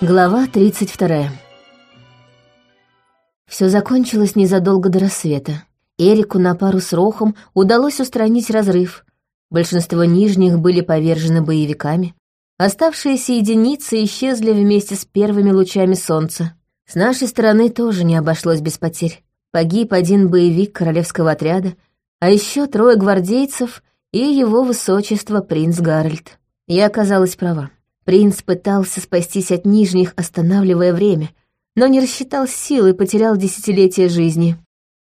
Глава 32. Все закончилось незадолго до рассвета. Эрику на пару с Рохом удалось устранить разрыв. Большинство нижних были повержены боевиками. Оставшиеся единицы исчезли вместе с первыми лучами солнца. С нашей стороны тоже не обошлось без потерь. Погиб один боевик королевского отряда, а еще трое гвардейцев и его высочество принц Гарольд. Я оказалась права. Принц пытался спастись от нижних, останавливая время, но не рассчитал сил и потерял десятилетия жизни.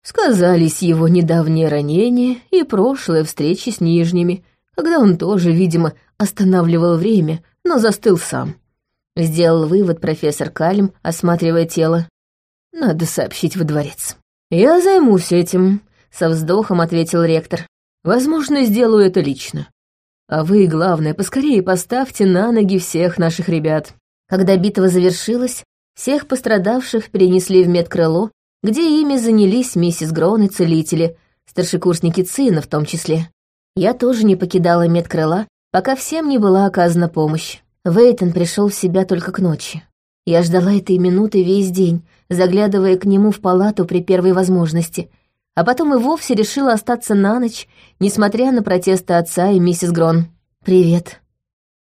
Сказались его недавнее ранение и прошлые встречи с нижними, когда он тоже, видимо, останавливал время, но застыл сам. Сделал вывод профессор Кальм, осматривая тело. Надо сообщить во дворец. «Я займусь этим», — со вздохом ответил ректор. «Возможно, сделаю это лично. А вы, главное, поскорее поставьте на ноги всех наших ребят. Когда битва завершилась, всех пострадавших перенесли в медкрыло, где ими занялись миссис Грон и целители, старшекурсники Цина в том числе. Я тоже не покидала медкрыла, пока всем не была оказана помощь. Вейтон пришел в себя только к ночи. Я ждала этой минуты весь день, заглядывая к нему в палату при первой возможности — а потом и вовсе решила остаться на ночь, несмотря на протесты отца и миссис Грон. «Привет».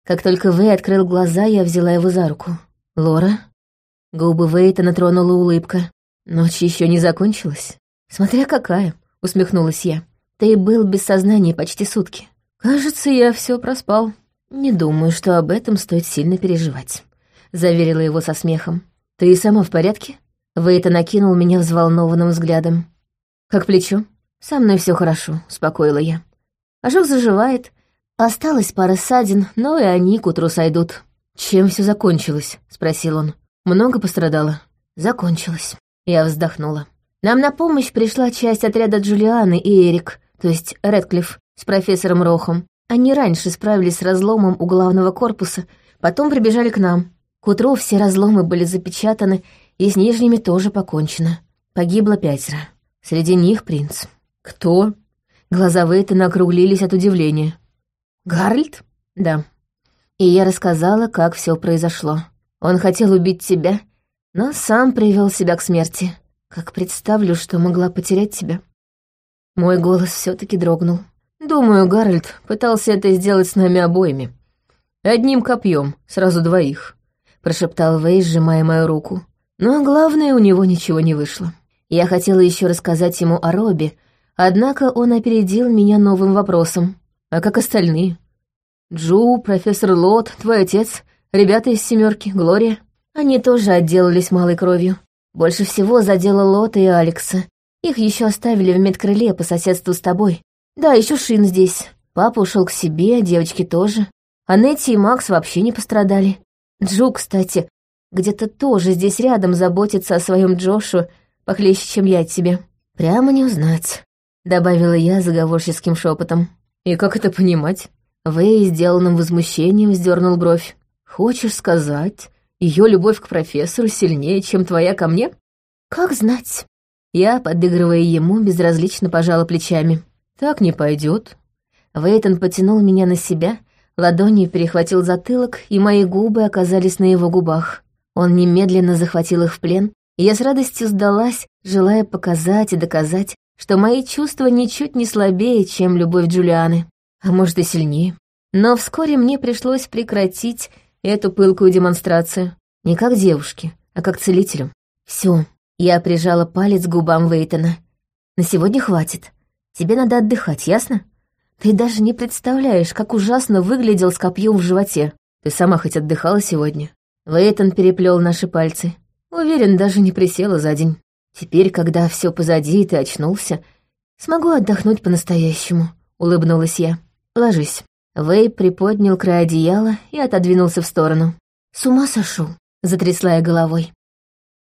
Как только Вэй открыл глаза, я взяла его за руку. «Лора?» Губы Вейта натронула улыбка. «Ночь еще не закончилась?» «Смотря какая», — усмехнулась я. «Ты был без сознания почти сутки. Кажется, я все проспал. Не думаю, что об этом стоит сильно переживать», — заверила его со смехом. «Ты сама в порядке?» Вейта накинул меня взволнованным взглядом. «Как плечо?» «Со мной все хорошо», — успокоила я. Ожог заживает. Осталось пара ссадин, но и они к утру сойдут. «Чем все закончилось?» — спросил он. «Много пострадало?» «Закончилось». Я вздохнула. Нам на помощь пришла часть отряда Джулианы и Эрик, то есть Редклифф, с профессором Рохом. Они раньше справились с разломом у главного корпуса, потом прибежали к нам. К утру все разломы были запечатаны, и с нижними тоже покончено. Погибло пятеро. Среди них принц. Кто? Глаза Вейтона округлились от удивления. Гарольд? Да. И я рассказала, как все произошло. Он хотел убить тебя, но сам привел себя к смерти. Как представлю, что могла потерять тебя. Мой голос все таки дрогнул. Думаю, Гарольд пытался это сделать с нами обоими. Одним копьем, сразу двоих, прошептал Вей, сжимая мою руку. Но главное, у него ничего не вышло. Я хотела еще рассказать ему о Робби, однако он опередил меня новым вопросом. А как остальные? Джу, профессор Лот, твой отец, ребята из семерки, Глория. Они тоже отделались малой кровью. Больше всего задело Лота и Алекса. Их еще оставили в медкрыле по соседству с тобой. Да, еще Шин здесь. Папа ушел к себе, девочки тоже. А Нетти и Макс вообще не пострадали. Джу, кстати, где-то тоже здесь рядом заботится о своем Джошу похлеще, чем я тебе. Прямо не узнать», — добавила я заговорческим шепотом. «И как это понимать?» Вэй сделанным возмущением вздернул бровь. «Хочешь сказать, ее любовь к профессору сильнее, чем твоя ко мне?» «Как знать?» Я, подыгрывая ему, безразлично пожала плечами. «Так не пойдет. Вейтон потянул меня на себя, ладонью перехватил затылок, и мои губы оказались на его губах. Он немедленно захватил их в плен, я с радостью сдалась, желая показать и доказать, что мои чувства ничуть не слабее, чем любовь Джулианы, а может и сильнее. Но вскоре мне пришлось прекратить эту пылкую демонстрацию. Не как девушке, а как целителю. Все, я прижала палец к губам Вейтона. На сегодня хватит. Тебе надо отдыхать, ясно? Ты даже не представляешь, как ужасно выглядел с копьем в животе. Ты сама хоть отдыхала сегодня? Вейтон переплел наши пальцы. Уверен, даже не присела за день. Теперь, когда все позади, и ты очнулся, смогу отдохнуть по-настоящему», — улыбнулась я. «Ложись». Вэй приподнял край одеяла и отодвинулся в сторону. «С ума сошел», — затрясла я головой.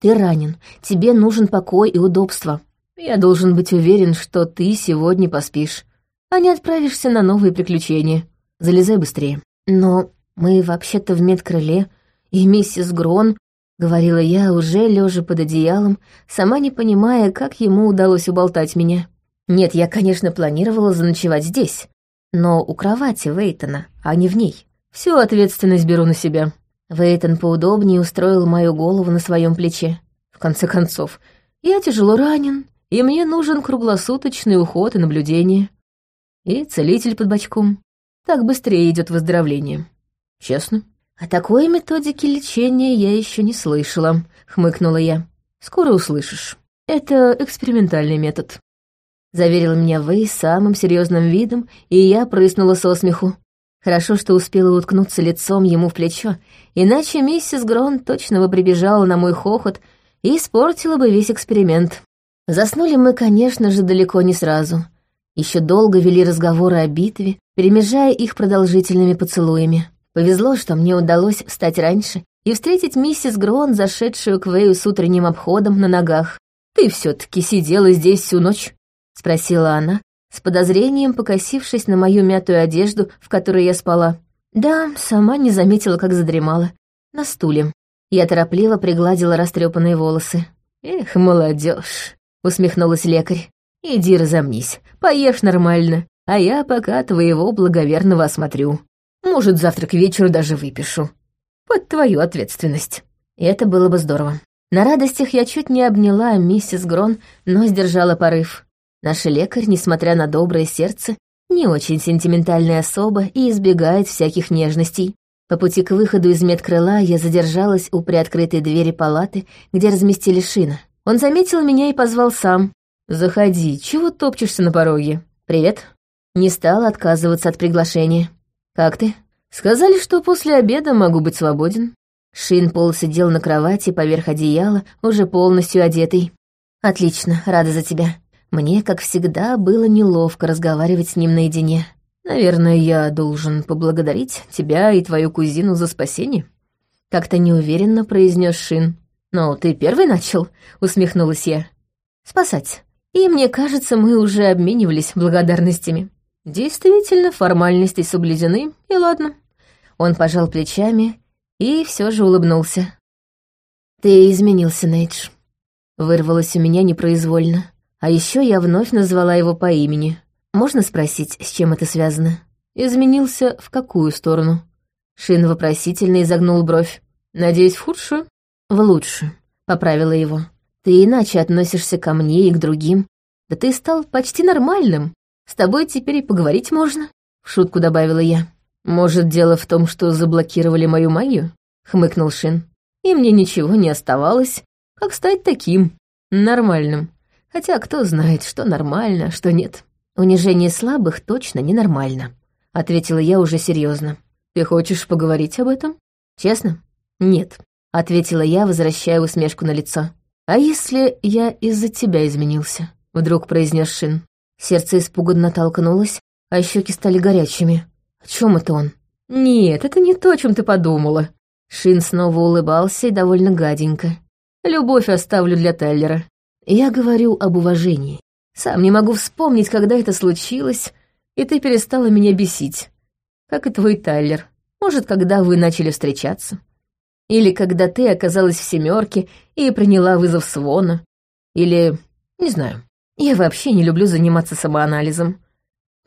«Ты ранен, тебе нужен покой и удобство. Я должен быть уверен, что ты сегодня поспишь, а не отправишься на новые приключения. Залезай быстрее». «Но мы вообще-то в медкрыле, и миссис Грон — говорила я, уже лежа под одеялом, сама не понимая, как ему удалось уболтать меня. Нет, я, конечно, планировала заночевать здесь, но у кровати Вейтона, а не в ней. Всю ответственность беру на себя. Вейтон поудобнее устроил мою голову на своем плече. В конце концов, я тяжело ранен, и мне нужен круглосуточный уход и наблюдение. И целитель под бочком. Так быстрее идет выздоровление. Честно. О такой методике лечения я еще не слышала, хмыкнула я. Скоро услышишь. Это экспериментальный метод. Заверил меня Вэй самым серьезным видом, и я прыснула со смеху. Хорошо, что успела уткнуться лицом ему в плечо, иначе миссис Грон точно бы прибежала на мой хохот и испортила бы весь эксперимент. Заснули мы, конечно же, далеко не сразу. Еще долго вели разговоры о битве, перемежая их продолжительными поцелуями. Повезло, что мне удалось встать раньше и встретить миссис Грон, зашедшую к Вэю с утренним обходом на ногах. «Ты все таки сидела здесь всю ночь?» — спросила она, с подозрением покосившись на мою мятую одежду, в которой я спала. Да, сама не заметила, как задремала. На стуле. Я торопливо пригладила растрепанные волосы. «Эх, молодежь, усмехнулась лекарь. «Иди разомнись, поешь нормально, а я пока твоего благоверного осмотрю. Может, завтра к вечеру даже выпишу. Под твою ответственность». Это было бы здорово. На радостях я чуть не обняла миссис Грон, но сдержала порыв. Наш лекарь, несмотря на доброе сердце, не очень сентиментальная особа и избегает всяких нежностей. По пути к выходу из медкрыла я задержалась у приоткрытой двери палаты, где разместили шина. Он заметил меня и позвал сам. «Заходи, чего топчешься на пороге? Привет». Не стала отказываться от приглашения. «Как ты?» «Сказали, что после обеда могу быть свободен». Шин Пол сидел на кровати поверх одеяла, уже полностью одетый. «Отлично, рада за тебя. Мне, как всегда, было неловко разговаривать с ним наедине. Наверное, я должен поблагодарить тебя и твою кузину за спасение. Как-то неуверенно произнес Шин. «Но ты первый начал?» — усмехнулась я. «Спасать. И мне кажется, мы уже обменивались благодарностями. Действительно, формальности соблюдены, и ладно». Он пожал плечами и все же улыбнулся. «Ты изменился, Нейдж», — вырвалось у меня непроизвольно. А еще я вновь назвала его по имени. Можно спросить, с чем это связано? Изменился в какую сторону? Шин вопросительно изогнул бровь. Надеюсь, в худшую? В лучшую, поправила его. Ты иначе относишься ко мне и к другим. Да ты стал почти нормальным. С тобой теперь и поговорить можно. В шутку добавила я. Может, дело в том, что заблокировали мою магию? Хмыкнул Шин. И мне ничего не оставалось, как стать таким, нормальным. Хотя кто знает, что нормально, а что нет. Унижение слабых точно ненормально, ответила я уже серьезно. Ты хочешь поговорить об этом? Честно? Нет, ответила я, возвращая усмешку на лицо. А если я из-за тебя изменился? Вдруг произнес Шин. Сердце испуганно толкнулось, а щеки стали горячими. О чем это он? Нет, это не то, о чем ты подумала. Шин снова улыбался и довольно гаденько. Любовь оставлю для Тайлера. Я говорю об уважении. Сам не могу вспомнить, когда это случилось, и ты перестала меня бесить. Как и твой Тайлер. Может, когда вы начали встречаться. Или когда ты оказалась в семерке и приняла вызов Свона. Или... не знаю. Я вообще не люблю заниматься самоанализом.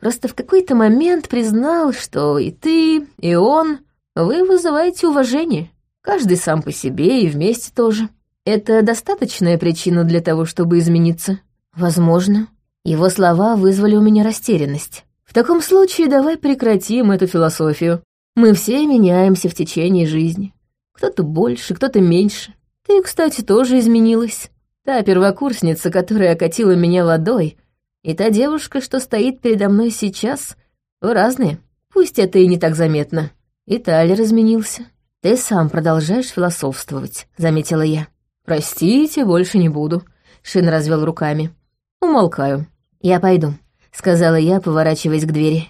Просто в какой-то момент признал, что и ты, и он, вы вызываете уважение. Каждый сам по себе и вместе тоже. Это достаточная причина для того, чтобы измениться? Возможно. Его слова вызвали у меня растерянность. В таком случае давай прекратим эту философию. Мы все меняемся в течение жизни. Кто-то больше, кто-то меньше. Ты, кстати, тоже изменилась. Та первокурсница, которая окатила меня водой, и та девушка, что стоит передо мной сейчас, разные. Пусть это и не так заметно. И Тайлер изменился. Ты сам продолжаешь философствовать, заметила я. «Простите, больше не буду», — Шин развел руками. «Умолкаю». «Я пойду», — сказала я, поворачиваясь к двери.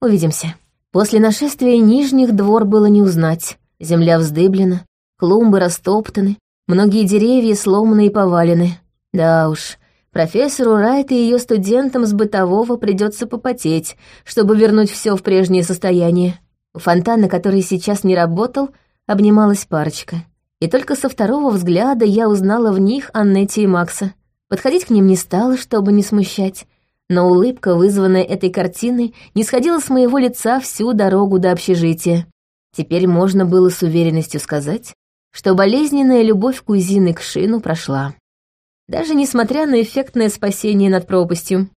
«Увидимся». После нашествия нижних двор было не узнать. Земля вздыблена, клумбы растоптаны, многие деревья сломаны и повалены. Да уж, профессору Райт и ее студентам с бытового придется попотеть, чтобы вернуть все в прежнее состояние. У фонтана, который сейчас не работал, обнималась парочка и только со второго взгляда я узнала в них Аннетти и Макса. Подходить к ним не стала, чтобы не смущать, но улыбка, вызванная этой картиной, не сходила с моего лица всю дорогу до общежития. Теперь можно было с уверенностью сказать, что болезненная любовь кузины к Шину прошла. Даже несмотря на эффектное спасение над пропастью.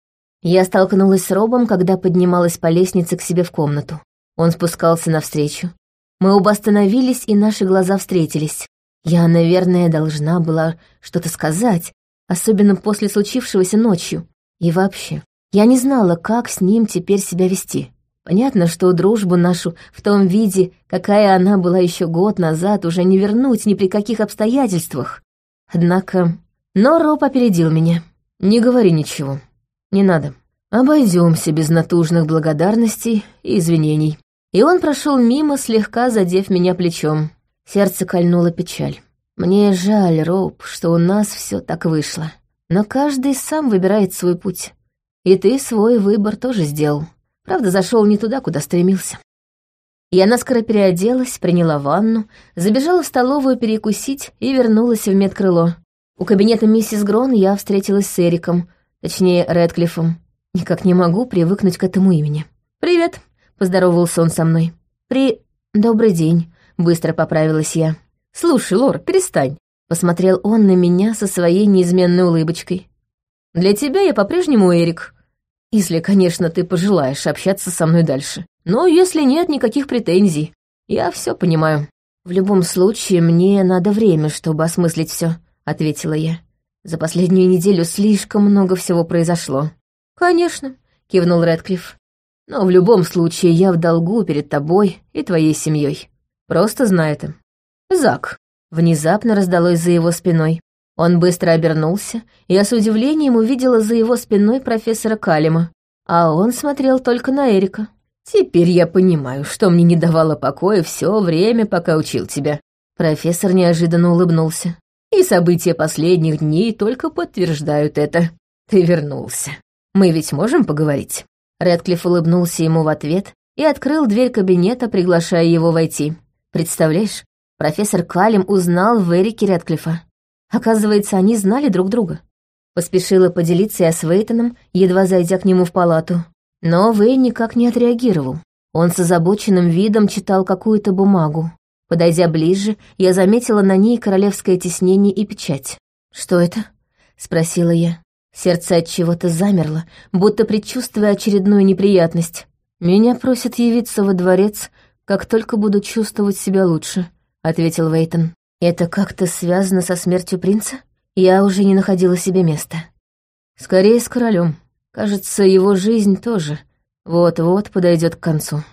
Я столкнулась с Робом, когда поднималась по лестнице к себе в комнату. Он спускался навстречу. Мы оба остановились, и наши глаза встретились. Я, наверное, должна была что-то сказать, особенно после случившегося ночью. И вообще, я не знала, как с ним теперь себя вести. Понятно, что дружбу нашу в том виде, какая она была еще год назад, уже не вернуть ни при каких обстоятельствах. Однако... Но Роб опередил меня. «Не говори ничего. Не надо. Обойдемся без натужных благодарностей и извинений». И он прошел мимо, слегка задев меня плечом. Сердце кольнула печаль. Мне жаль, Роб, что у нас все так вышло. Но каждый сам выбирает свой путь. И ты свой выбор тоже сделал. Правда, зашел не туда, куда стремился. Я наскоро переоделась, приняла ванну, забежала в столовую перекусить и вернулась в медкрыло. У кабинета миссис Грон я встретилась с Эриком, точнее, Рэдклиффом. Никак не могу привыкнуть к этому имени. «Привет», — поздоровался он со мной. «При... добрый день», — быстро поправилась я. «Слушай, Лор, перестань», — посмотрел он на меня со своей неизменной улыбочкой. «Для тебя я по-прежнему Эрик, если, конечно, ты пожелаешь общаться со мной дальше. Но если нет никаких претензий, я все понимаю. В любом случае, мне надо время, чтобы осмыслить все, ответила я. За последнюю неделю слишком много всего произошло. Конечно, кивнул Рэдклифф. Но в любом случае я в долгу перед тобой и твоей семьей. Просто знай это. Зак. Внезапно раздалось за его спиной. Он быстро обернулся, и я с удивлением увидела за его спиной профессора Калима, а он смотрел только на Эрика. «Теперь я понимаю, что мне не давало покоя все время, пока учил тебя». Профессор неожиданно улыбнулся. «И события последних дней только подтверждают это. Ты вернулся. Мы ведь можем поговорить?» Рэдклифф улыбнулся ему в ответ и открыл дверь кабинета, приглашая его войти. «Представляешь, профессор Калим узнал в Эрике Рэдклиффа. Оказывается, они знали друг друга. Поспешила поделиться я с Вейтоном, едва зайдя к нему в палату. Но Вей никак не отреагировал. Он с озабоченным видом читал какую-то бумагу. Подойдя ближе, я заметила на ней королевское тиснение и печать. «Что это?» — спросила я. Сердце от чего-то замерло, будто предчувствуя очередную неприятность. «Меня просят явиться во дворец, как только буду чувствовать себя лучше», — ответил Вейтон. Это как-то связано со смертью принца? Я уже не находила себе места. Скорее с королем. Кажется, его жизнь тоже вот-вот подойдет к концу.